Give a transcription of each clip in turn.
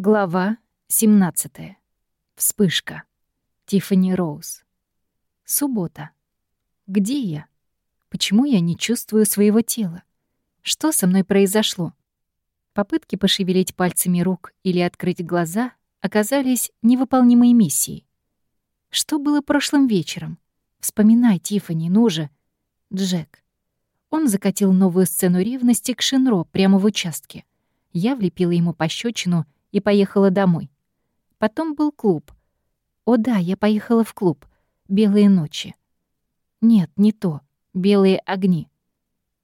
Глава 17. Вспышка. Тиффани Роуз. Суббота. Где я? Почему я не чувствую своего тела? Что со мной произошло? Попытки пошевелить пальцами рук или открыть глаза оказались невыполнимой миссией. Что было прошлым вечером? Вспоминай, Тиффани, ну же. Джек. Он закатил новую сцену ревности к Шинро прямо в участке. Я влепила ему пощечину — и поехала домой. Потом был клуб. О да, я поехала в клуб. Белые ночи. Нет, не то. Белые огни.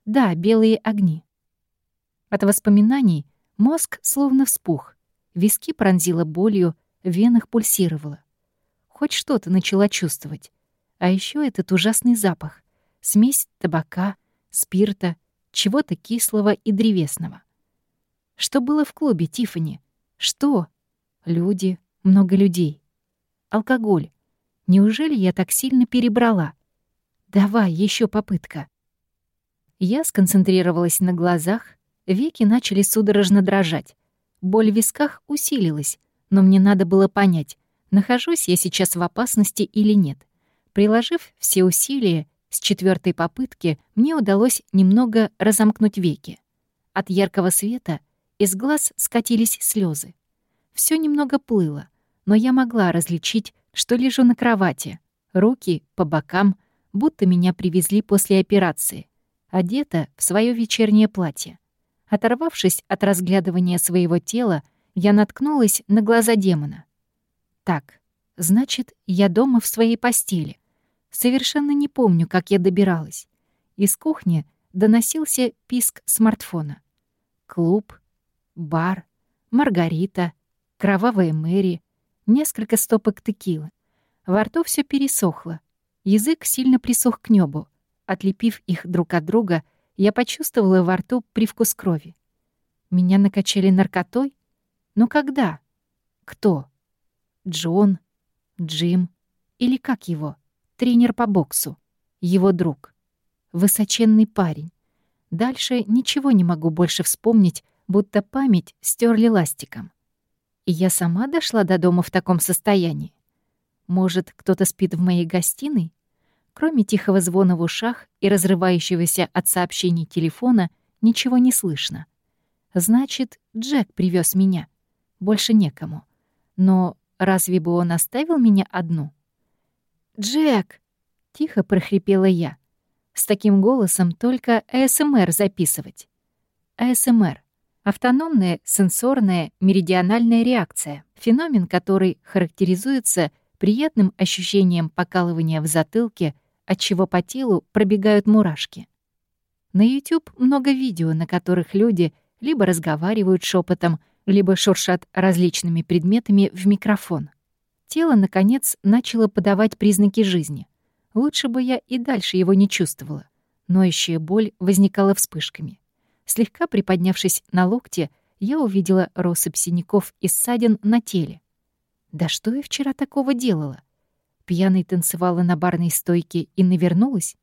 Да, белые огни. От воспоминаний мозг словно вспух. Виски пронзило болью, в венах пульсировало. Хоть что-то начала чувствовать. А еще этот ужасный запах. Смесь табака, спирта, чего-то кислого и древесного. Что было в клубе, Тифани? Что? Люди, много людей. Алкоголь. Неужели я так сильно перебрала? Давай, еще попытка. Я сконцентрировалась на глазах, веки начали судорожно дрожать. Боль в висках усилилась, но мне надо было понять, нахожусь я сейчас в опасности или нет. Приложив все усилия, с четвертой попытки мне удалось немного разомкнуть веки. От яркого света — из глаз скатились слезы. Все немного плыло, но я могла различить, что лежу на кровати. Руки по бокам, будто меня привезли после операции. Одета в свое вечернее платье. Оторвавшись от разглядывания своего тела, я наткнулась на глаза демона. Так, значит, я дома в своей постели. Совершенно не помню, как я добиралась. Из кухни доносился писк смартфона. Клуб, бар, Маргарита, Кровавая Мэри, несколько стопок текилы. Во рту все пересохло. Язык сильно присох к небу. Отлепив их друг от друга, я почувствовала во рту привкус крови. Меня накачали наркотой? Но когда? Кто? Джон? Джим? Или как его? Тренер по боксу. Его друг. Высоченный парень. Дальше ничего не могу больше вспомнить, будто память стерли ластиком. И я сама дошла до дома в таком состоянии. Может, кто-то спит в моей гостиной? Кроме тихого звона в ушах и разрывающегося от сообщений телефона, ничего не слышно. Значит, Джек привез меня. Больше некому. Но разве бы он оставил меня одну? «Джек!» — тихо прохрипела я. С таким голосом только АСМР записывать. АСМР Автономная сенсорная меридиональная реакция — феномен, который характеризуется приятным ощущением покалывания в затылке, от чего по телу пробегают мурашки. На YouTube много видео, на которых люди либо разговаривают шепотом, либо шуршат различными предметами в микрофон. Тело, наконец, начало подавать признаки жизни. Лучше бы я и дальше его не чувствовала. Ноющая боль возникала вспышками. Слегка приподнявшись на локте, я увидела россыпь синяков и ссадин на теле. Да что я вчера такого делала? Пьяной танцевала на барной стойке и навернулась?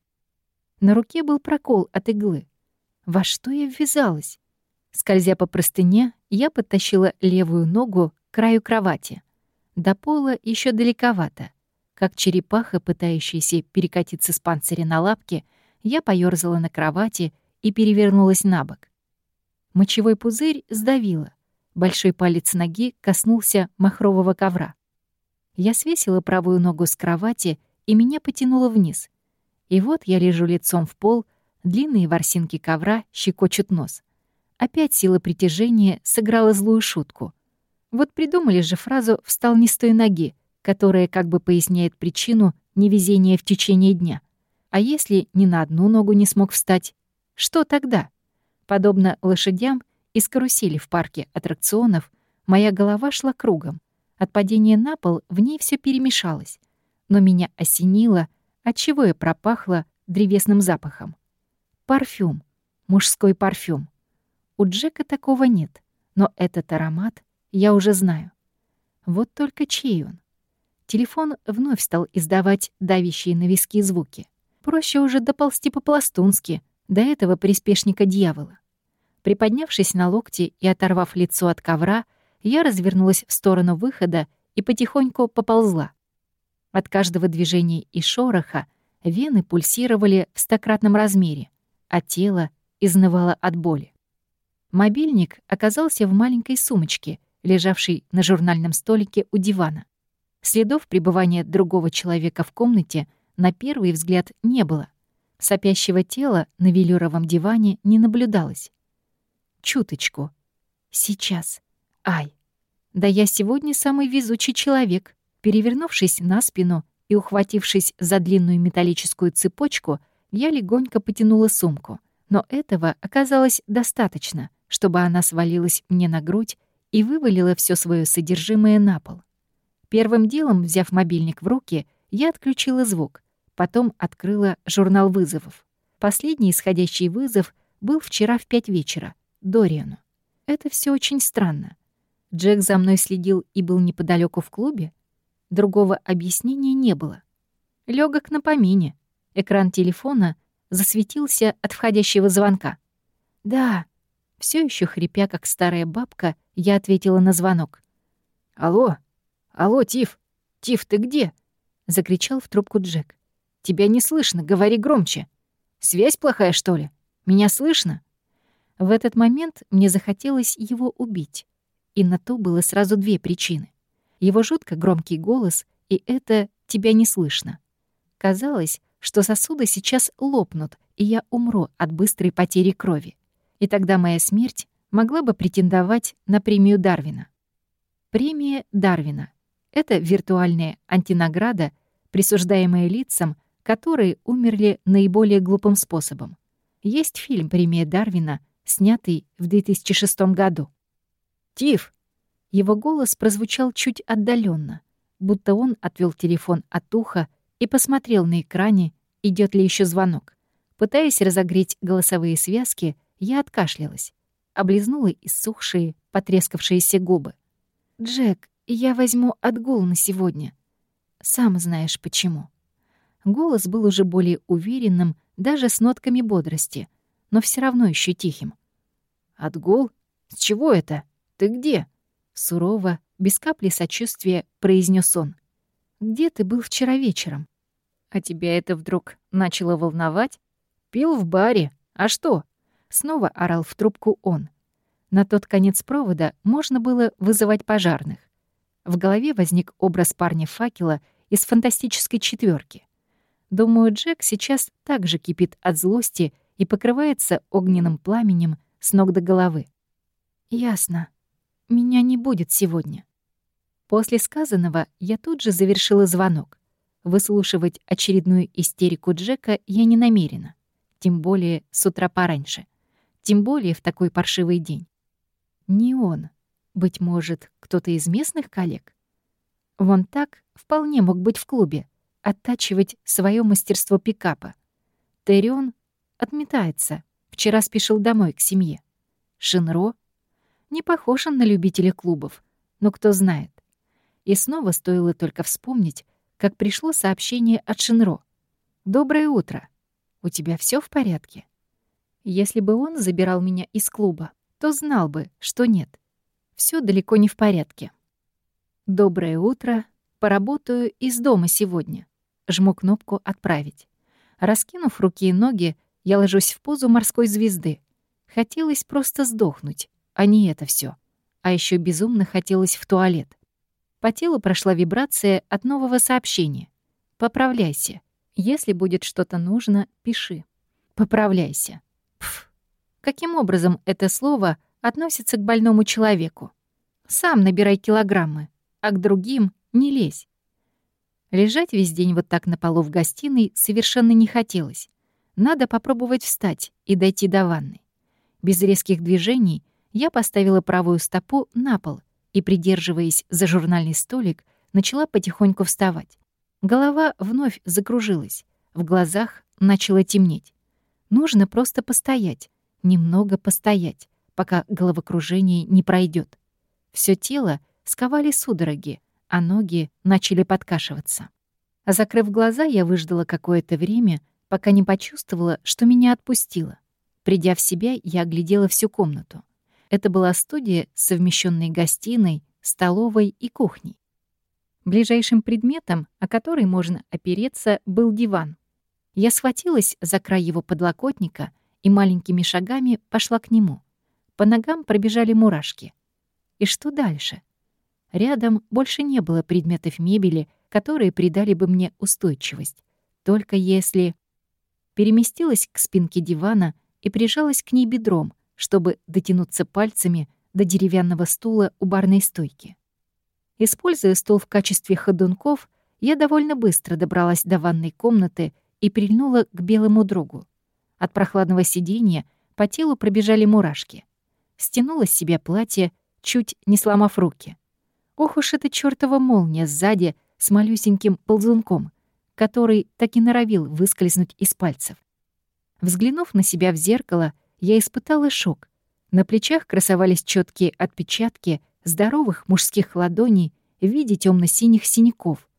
На руке был прокол от иглы. Во что я ввязалась? Скользя по простыне, я подтащила левую ногу к краю кровати. До пола еще далековато. Как черепаха, пытающаяся перекатиться с панциря на лапки, я поёрзала на кровати и перевернулась на бок. Мочевой пузырь сдавило. Большой палец ноги коснулся махрового ковра. Я свесила правую ногу с кровати, и меня потянуло вниз. И вот я лежу лицом в пол, длинные ворсинки ковра щекочут нос. Опять сила притяжения сыграла злую шутку. Вот придумали же фразу «встал не с той ноги», которая как бы поясняет причину невезения в течение дня. А если ни на одну ногу не смог встать, что тогда? Подобно лошадям из карусели в парке аттракционов, моя голова шла кругом. От падения на пол в ней все перемешалось. Но меня осенило, отчего я пропахла древесным запахом. Парфюм. Мужской парфюм. У Джека такого нет, но этот аромат я уже знаю. Вот только чей он? Телефон вновь стал издавать давящие на виски звуки. Проще уже доползти по-пластунски — до этого приспешника дьявола. Приподнявшись на локти и оторвав лицо от ковра, Я развернулась в сторону выхода и потихоньку поползла. От каждого движения и шороха вены пульсировали в стократном размере, а тело изнывало от боли. Мобильник оказался в маленькой сумочке, лежавшей на журнальном столике у дивана. Следов пребывания другого человека в комнате на первый взгляд не было. Сопящего тела на велюровом диване не наблюдалось. Чуточку. Сейчас. Ай. Да я сегодня самый везучий человек. Перевернувшись на спину и ухватившись за длинную металлическую цепочку, я легонько потянула сумку. Но этого оказалось достаточно, чтобы она свалилась мне на грудь и вывалила все свое содержимое на пол. Первым делом, взяв мобильник в руки, я отключила звук, потом открыла журнал вызовов. Последний исходящий вызов был вчера в пять вечера, Дориану. Это все очень странно. Джек за мной следил и был неподалеку в клубе? Другого объяснения не было. Лёгок на помине. Экран телефона засветился от входящего звонка. «Да». Все еще хрипя, как старая бабка, я ответила на звонок. «Алло, «Алло, Тиф! Тиф, ты где?» — закричал в трубку Джек. «Тебя не слышно, говори громче. Связь плохая, что ли? Меня слышно?» В этот момент мне захотелось его убить. И на то было сразу две причины. Его жутко громкий голос, и это «тебя не слышно». Казалось, что сосуды сейчас лопнут, и я умру от быстрой потери крови. И тогда моя смерть могла бы претендовать на премию Дарвина. Премия Дарвина это виртуальная антинаграда, присуждаемая лицам, которые умерли наиболее глупым способом. Есть фильм «Премия Дарвина», снятый в 2006 году. «Тиф!» Его голос прозвучал чуть отдаленно, будто он отвел телефон от уха и посмотрел на экране, идет ли еще звонок. Пытаясь разогреть голосовые связки, я откашлялась, облизнула иссохшие, потрескавшиеся губы. «Джек, я возьму отгул на сегодня. Сам знаешь почему». Голос был уже более уверенным, даже с нотками бодрости, но все равно еще тихим. «Отгул? С чего это? Ты где?» Сурово, без капли сочувствия, произнес он. «Где ты был вчера вечером?» «А тебя это вдруг начало волновать?» «Пил в баре. А что?» Снова орал в трубку он. На тот конец провода можно было вызывать пожарных. В голове возник образ парня-факела из фантастической четверки. Думаю, Джек сейчас также кипит от злости и покрывается огненным пламенем с ног до головы. «Ясно. Меня не будет сегодня». После сказанного я тут же завершила звонок. Выслушивать очередную истерику Джека я не намерена. Тем более с утра пораньше. Тем более в такой паршивый день. Не он. Быть может, кто-то из местных коллег? Вон так вполне мог быть в клубе, оттачивать свое мастерство пикапа. Терион отметается. Вчера спешил домой к семье. Шинро не похож на любителя клубов, но кто знает. И снова стоило только вспомнить, как пришло сообщение от Шинро. «Доброе утро. У тебя все в порядке?» Если бы он забирал меня из клуба, то знал бы, что нет все далеко не в порядке. «Доброе утро. Поработаю из дома сегодня». Жму кнопку «Отправить». Раскинув руки и ноги, я ложусь в позу морской звезды. Хотелось просто сдохнуть, а не это все. А еще безумно хотелось в туалет. По телу прошла вибрация от нового сообщения. «Поправляйся. Если будет что-то нужно, пиши. Поправляйся». Пф. Каким образом это слово — относится к больному человеку. Сам набирай килограммы, а к другим не лезь. Лежать весь день вот так на полу в гостиной совершенно не хотелось. Надо попробовать встать и дойти до ванны. Без резких движений я поставила правую стопу на пол и, придерживаясь за журнальный столик, начала потихоньку вставать. Голова вновь закружилась, в глазах начало темнеть. Нужно просто постоять, немного постоять пока головокружение не пройдет. Все тело сковали судороги, а ноги начали подкашиваться. Закрыв глаза, я выждала какое-то время, пока не почувствовала, что меня отпустило. Придя в себя, я оглядела всю комнату. Это была студия с совмещенной гостиной, столовой и кухней. Ближайшим предметом, о который можно опереться, был диван. Я схватилась за край его подлокотника и маленькими шагами пошла к нему. По ногам пробежали мурашки. И что дальше? Рядом больше не было предметов мебели, которые придали бы мне устойчивость. Только если... Переместилась к спинке дивана и прижалась к ней бедром, чтобы дотянуться пальцами до деревянного стула у барной стойки. Используя стол в качестве ходунков, я довольно быстро добралась до ванной комнаты и прильнула к белому другу. От прохладного сиденья по телу пробежали мурашки. Стянула с себя платье, чуть не сломав руки. Ох уж эта чёртова молния сзади с малюсеньким ползунком, который так и норовил выскользнуть из пальцев. Взглянув на себя в зеркало, я испытала шок. На плечах красовались четкие отпечатки здоровых мужских ладоней в виде темно синих синяков.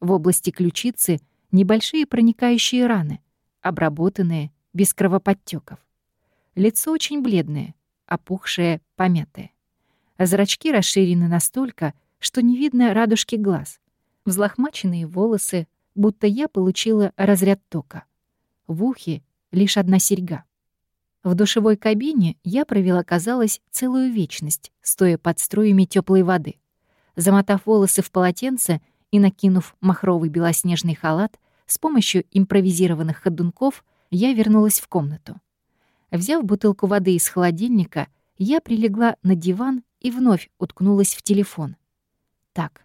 В области ключицы небольшие проникающие раны, обработанные без кровоподтеков. Лицо очень бледное, опухшее, помятое. Зрачки расширены настолько, что не видно радужки глаз. Взлохмаченные волосы, будто я получила разряд тока. В ухе лишь одна серьга. В душевой кабине я провела, казалось, целую вечность, стоя под струями теплой воды. Замотав волосы в полотенце и накинув махровый белоснежный халат, с помощью импровизированных ходунков я вернулась в комнату. Взяв бутылку воды из холодильника, я прилегла на диван и вновь уткнулась в телефон. Так,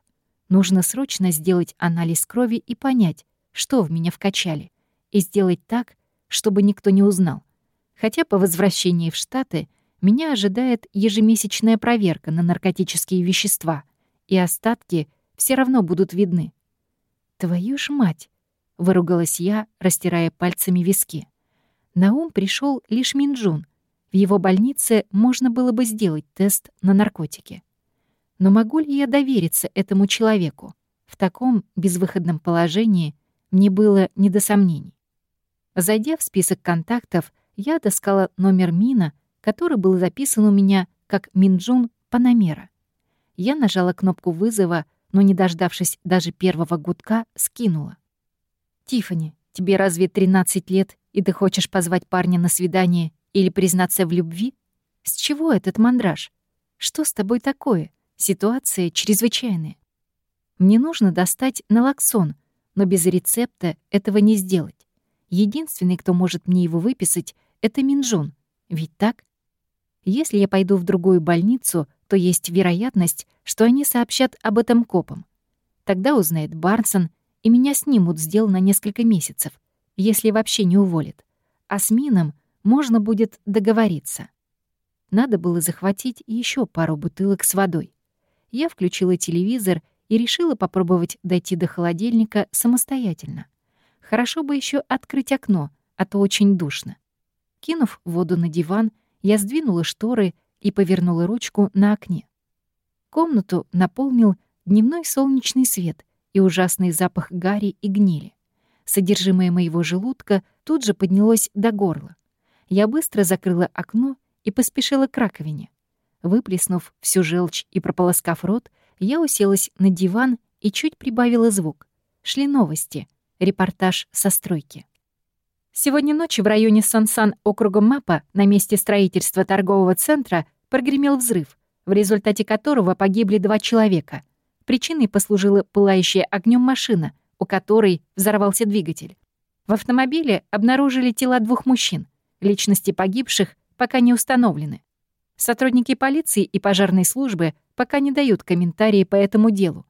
нужно срочно сделать анализ крови и понять, что в меня вкачали, и сделать так, чтобы никто не узнал. Хотя по возвращении в Штаты меня ожидает ежемесячная проверка на наркотические вещества, и остатки все равно будут видны. «Твою ж мать!» — выругалась я, растирая пальцами виски. На ум пришел лишь Минджун. В его больнице можно было бы сделать тест на наркотики. Но могу ли я довериться этому человеку? В таком безвыходном положении мне было не до сомнений. Зайдя в список контактов, я отыскала номер Мина, который был записан у меня как Минджун Панамера. Я нажала кнопку вызова, но, не дождавшись даже первого гудка, скинула. «Тиффани, тебе разве 13 лет, и ты хочешь позвать парня на свидание или признаться в любви? С чего этот мандраж? Что с тобой такое? Ситуация чрезвычайная. Мне нужно достать налоксон, но без рецепта этого не сделать. Единственный, кто может мне его выписать, это Минджун. Ведь так? Если я пойду в другую больницу, то есть вероятность, что они сообщат об этом копам. Тогда узнает Барнсон, и меня снимут с дел на несколько месяцев, если вообще не уволят. А с Мином можно будет договориться. Надо было захватить еще пару бутылок с водой. Я включила телевизор и решила попробовать дойти до холодильника самостоятельно. Хорошо бы еще открыть окно, а то очень душно. Кинув воду на диван, я сдвинула шторы и повернула ручку на окне. Комнату наполнил дневной солнечный свет и ужасный запах гари и гнили. Содержимое моего желудка тут же поднялось до горла. Я быстро закрыла окно и поспешила к раковине. Выплеснув всю желчь и прополоскав рот, я уселась на диван и чуть прибавила звук. Шли новости. Репортаж со стройки. Сегодня ночью в районе Сансан округа Мапа на месте строительства торгового центра прогремел взрыв, в результате которого погибли два человека. Причиной послужила пылающая огнем машина, у которой взорвался двигатель. В автомобиле обнаружили тела двух мужчин. Личности погибших пока не установлены. Сотрудники полиции и пожарной службы пока не дают комментарии по этому делу.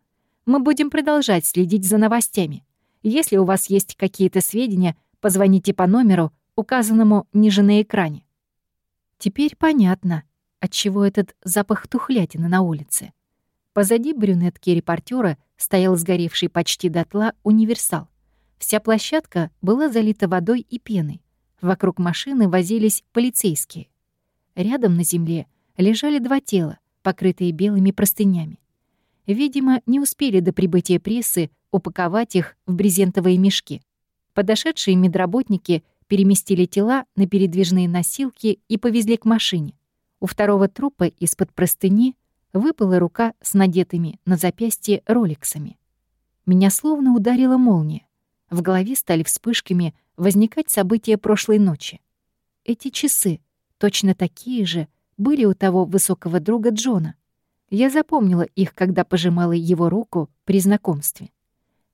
Мы будем продолжать следить за новостями. Если у вас есть какие-то сведения, позвоните по номеру, указанному ниже на экране. Теперь понятно, отчего этот запах тухлятины на улице. Позади брюнетки репортера стоял сгоревший почти дотла универсал. Вся площадка была залита водой и пеной. Вокруг машины возились полицейские. Рядом на земле лежали два тела, покрытые белыми простынями. Видимо, не успели до прибытия прессы упаковать их в брезентовые мешки. Подошедшие медработники переместили тела на передвижные носилки и повезли к машине. У второго трупа из-под простыни выпала рука с надетыми на запястье роликсами. Меня словно ударила молния. В голове стали вспышками возникать события прошлой ночи. Эти часы, точно такие же, были у того высокого друга Джона. Я запомнила их, когда пожимала его руку при знакомстве.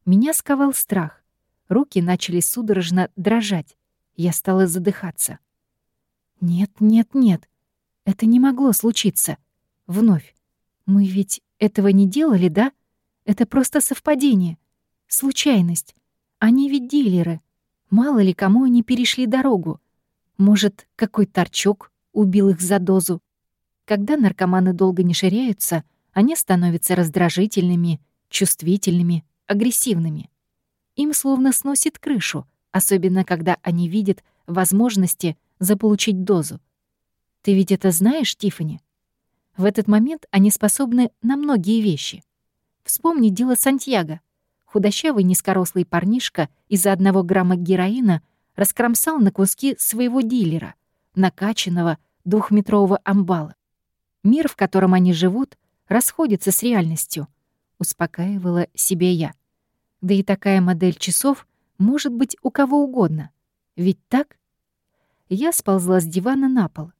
Меня сковал страх. Руки начали судорожно дрожать. Я стала задыхаться. Нет, нет, нет. Это не могло случиться. Вновь. Мы ведь этого не делали, да? Это просто совпадение. Случайность. Они ведь дилеры. Мало ли кому они перешли дорогу. Может, какой торчок убил их за дозу. Когда наркоманы долго не ширяются, они становятся раздражительными, чувствительными, агрессивными. Им словно сносит крышу, особенно когда они видят возможности заполучить дозу. Ты ведь это знаешь, Тифани? В этот момент они способны на многие вещи. Вспомни дело Сантьяго. Худощавый низкорослый парнишка из-за одного грамма героина раскромсал на куски своего дилера, накачанного двухметрового амбала. Мир, в котором они живут, расходится с реальностью, успокаивала себе я. Да и такая модель часов может быть у кого угодно. Ведь так? Я сползла с дивана на пол.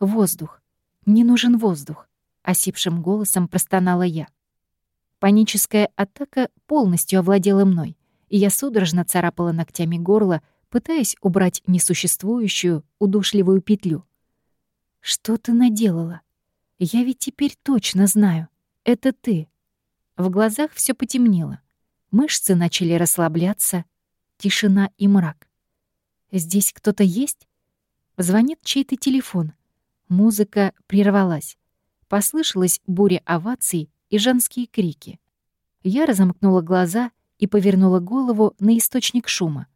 Воздух. Мне нужен воздух. Осипшим голосом простонала я. Паническая атака полностью овладела мной, и я судорожно царапала ногтями горло, пытаясь убрать несуществующую, удушливую петлю. «Что ты наделала? Я ведь теперь точно знаю. Это ты». В глазах все потемнело. Мышцы начали расслабляться. Тишина и мрак. «Здесь кто-то есть?» Звонит чей-то телефон. Музыка прервалась. Послышалась буря оваций и женские крики. Я разомкнула глаза и повернула голову на источник шума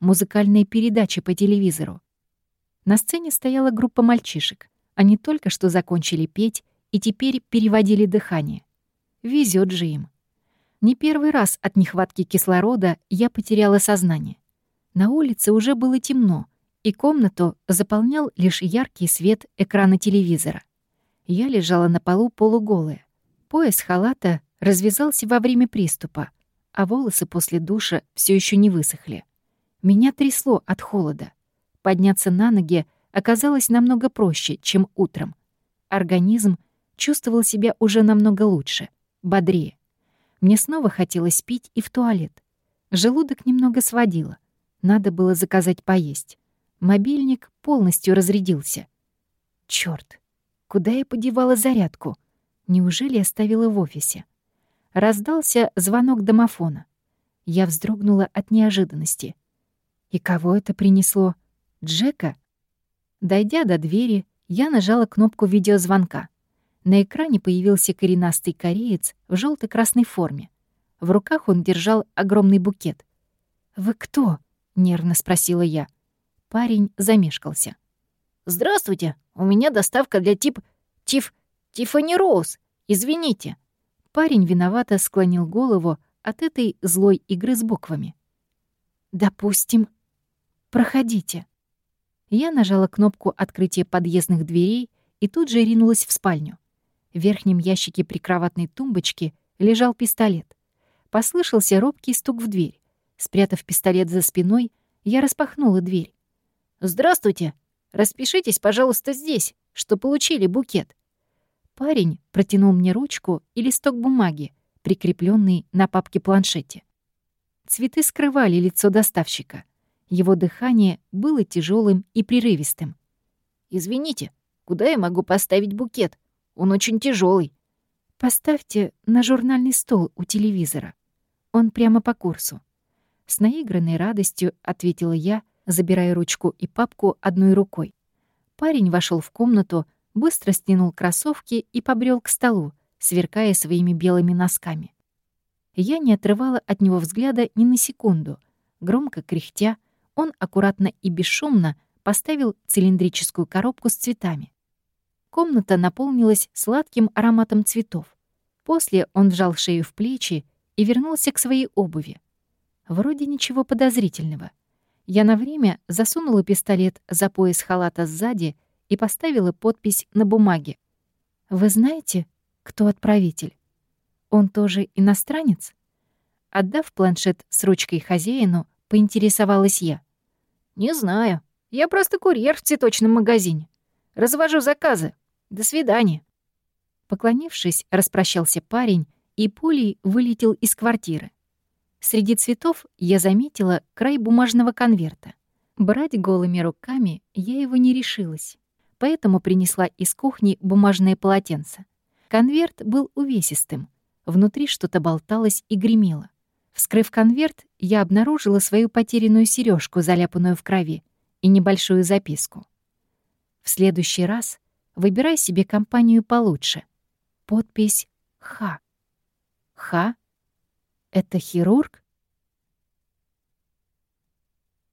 музыкальные передачи по телевизору. На сцене стояла группа мальчишек. Они только что закончили петь и теперь переводили дыхание. Везет же им. Не первый раз от нехватки кислорода я потеряла сознание. На улице уже было темно, и комнату заполнял лишь яркий свет экрана телевизора. Я лежала на полу полуголая. Пояс халата развязался во время приступа, а волосы после душа все еще не высохли. Меня трясло от холода. Подняться на ноги оказалось намного проще, чем утром. Организм чувствовал себя уже намного лучше, бодрее. Мне снова хотелось пить и в туалет. Желудок немного сводило. Надо было заказать поесть. Мобильник полностью разрядился. Чёрт, куда я подевала зарядку? Неужели оставила в офисе? Раздался звонок домофона. Я вздрогнула от неожиданности — и кого это принесло? Джека? Дойдя до двери, я нажала кнопку видеозвонка. На экране появился коренастый кореец в желто красной форме. В руках он держал огромный букет. «Вы кто?» — нервно спросила я. Парень замешкался. «Здравствуйте, у меня доставка для тип... Тиф... Тиффани Роуз. Извините». Парень виновато склонил голову от этой злой игры с буквами. «Допустим, «Проходите». Я нажала кнопку открытия подъездных дверей и тут же ринулась в спальню. В верхнем ящике прикроватной тумбочки лежал пистолет. Послышался робкий стук в дверь. Спрятав пистолет за спиной, я распахнула дверь. «Здравствуйте! Распишитесь, пожалуйста, здесь, что получили букет». Парень протянул мне ручку и листок бумаги, прикрепленный на папке-планшете. Цветы скрывали лицо доставщика — его дыхание было тяжелым и прерывистым. «Извините, куда я могу поставить букет? Он очень тяжелый. «Поставьте на журнальный стол у телевизора. Он прямо по курсу». С наигранной радостью ответила я, забирая ручку и папку одной рукой. Парень вошел в комнату, быстро стянул кроссовки и побрел к столу, сверкая своими белыми носками. Я не отрывала от него взгляда ни на секунду, громко кряхтя, он аккуратно и бесшумно поставил цилиндрическую коробку с цветами. Комната наполнилась сладким ароматом цветов. После он вжал шею в плечи и вернулся к своей обуви. Вроде ничего подозрительного. Я на время засунула пистолет за пояс халата сзади и поставила подпись на бумаге. «Вы знаете, кто отправитель? Он тоже иностранец?» Отдав планшет с ручкой хозяину, поинтересовалась я. «Не знаю. Я просто курьер в цветочном магазине. Развожу заказы. До свидания». Поклонившись, распрощался парень и пулей вылетел из квартиры. Среди цветов я заметила край бумажного конверта. Брать голыми руками я его не решилась, поэтому принесла из кухни бумажное полотенце. Конверт был увесистым, внутри что-то болталось и гремело. Вскрыв конверт, я обнаружила свою потерянную сережку, заляпанную в крови, и небольшую записку. В следующий раз выбирай себе компанию получше. Подпись «Х». «Х» — это хирург?